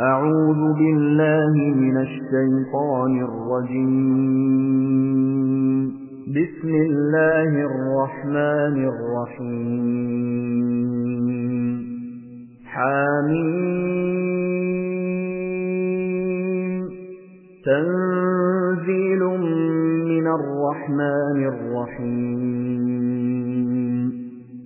أعوذ بالله من الشيطان الرجيم. بسم الله الرحمن الرحيم. حميم. تنزيل من الرحمن الرحيم.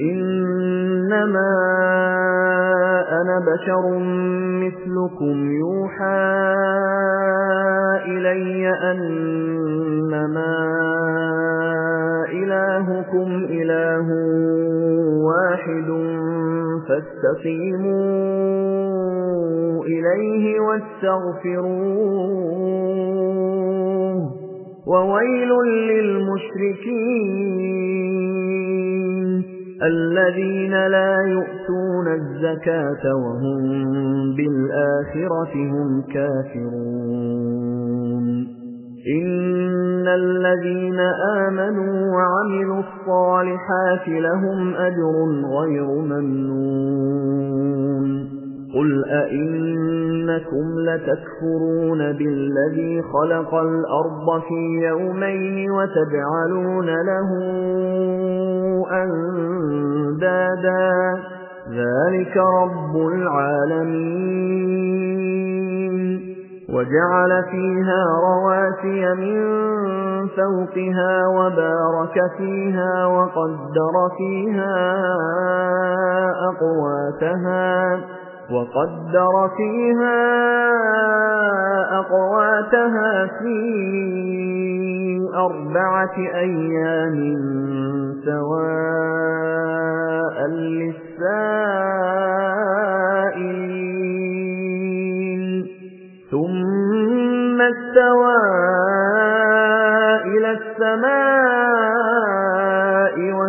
إنما أنا بشر مثلكم يوحى إلي أنما إلهكم إله واحد فاستقيموا إليه واستغفروه وويل للمشركين الذين لا يؤتون الزكاة وهم بالآخرة هم كافرون. إن الذين آمنوا وعملوا الصالحات لهم أجر غير ممنون. قل أئنكم لتكفرون بالذي خلق الأرض في يومين وتجعلون له أندادا ذلك رب العالمين وجعل فيها رواسي من فوقها وبارك فيها وقدر فيها أقواتها وقدر فيها أقواتها في أربعة أيام سواء للسائلين. ثم استوى إلى السماء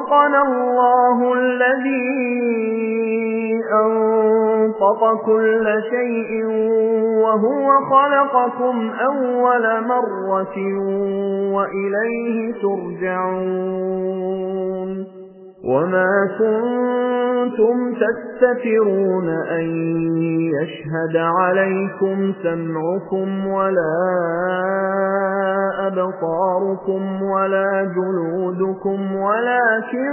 أنطقنا الله الذي أنطق كل شيء وهو خلقكم أول مرة وإليه ترجعون. وما كنتم تستفرون أن يشهد عليكم سمعكم ولا أبصاركم ولا جلودكم ولكن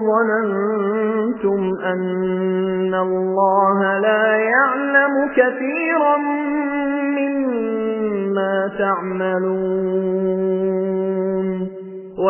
ظننتم أن الله لا يعلم كثيرا مما تعملون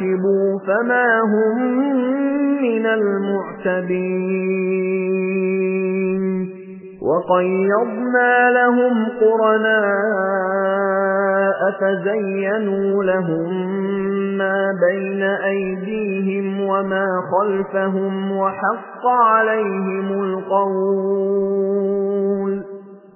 يستعتبوا فما هم من المعتدين وقيضنا لهم قرناء فزينوا لهم ما بين أيديهم وما خلفهم وحق عليهم القول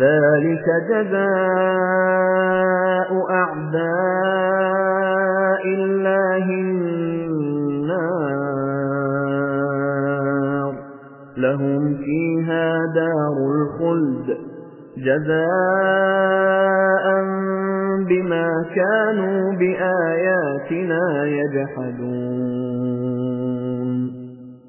ذلك جزاء أعداء الله النار. لهم فيها دار الخلد. جزاء بما كانوا بآياتنا يجحدون.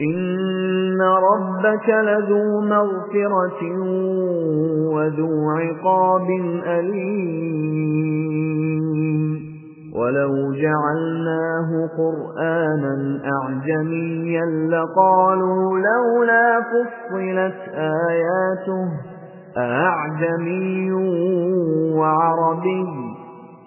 إن ربك لذو مغفرة وذو عقاب أليم ولو جعلناه قرآنا أعجميا لقالوا لولا فصلت آياته أعجمي وعربي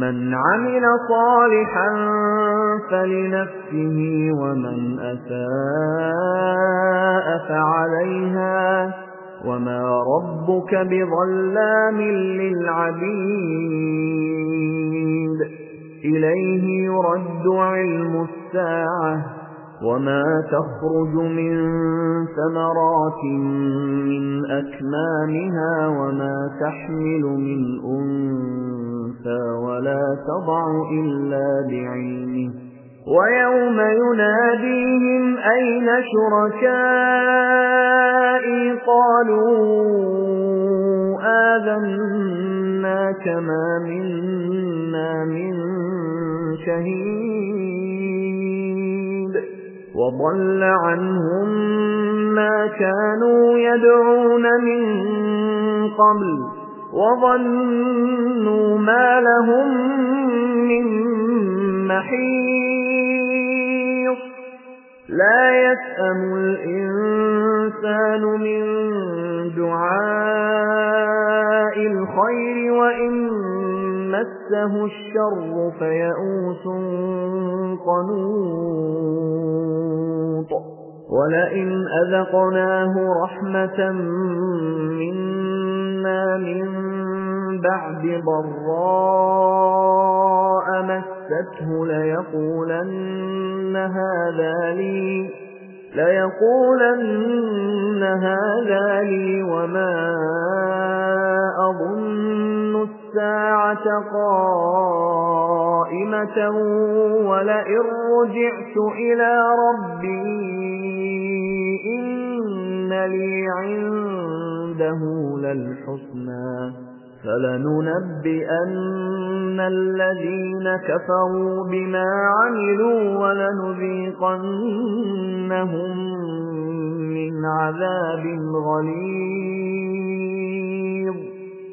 من عمل صالحا فلنفسه ومن أساء فعليها وما ربك بظلام للعبيد. إليه يرد علم الساعة وما تخرج من ثمرات من أكمامها وما تحمل من أنثى. ولا تضع إلا بعلمه. ويوم يناديهم أين شركائي؟ قالوا آذنا كما منا من شهيد. وضل عنهم ما كانوا يدعون من قبل. وظنوا ما لهم من محيط. لا يسأم الإنسان من دعاء الخير وإن مسه الشر فيئوس قنوط. ولئن أذقناه رحمة منا من بعد ضراء مسته ليقولن هذا لي ليقولن هذا لي وما أظن الساعة قائمة ولئن رجعت إلى ربي إن لي عنده للحسنى. فلننبئن الذين كفروا بما عملوا ولنذيقنهم من عذاب غليظ.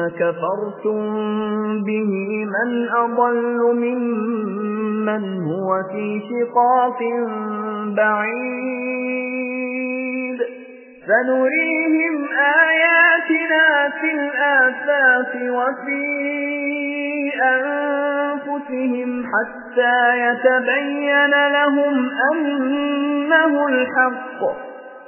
كفرتم به من أضل ممن هو في شقاق بعيد. فنريهم آياتنا في الآفاق وفي أنفسهم حتى يتبين لهم أنه الحق.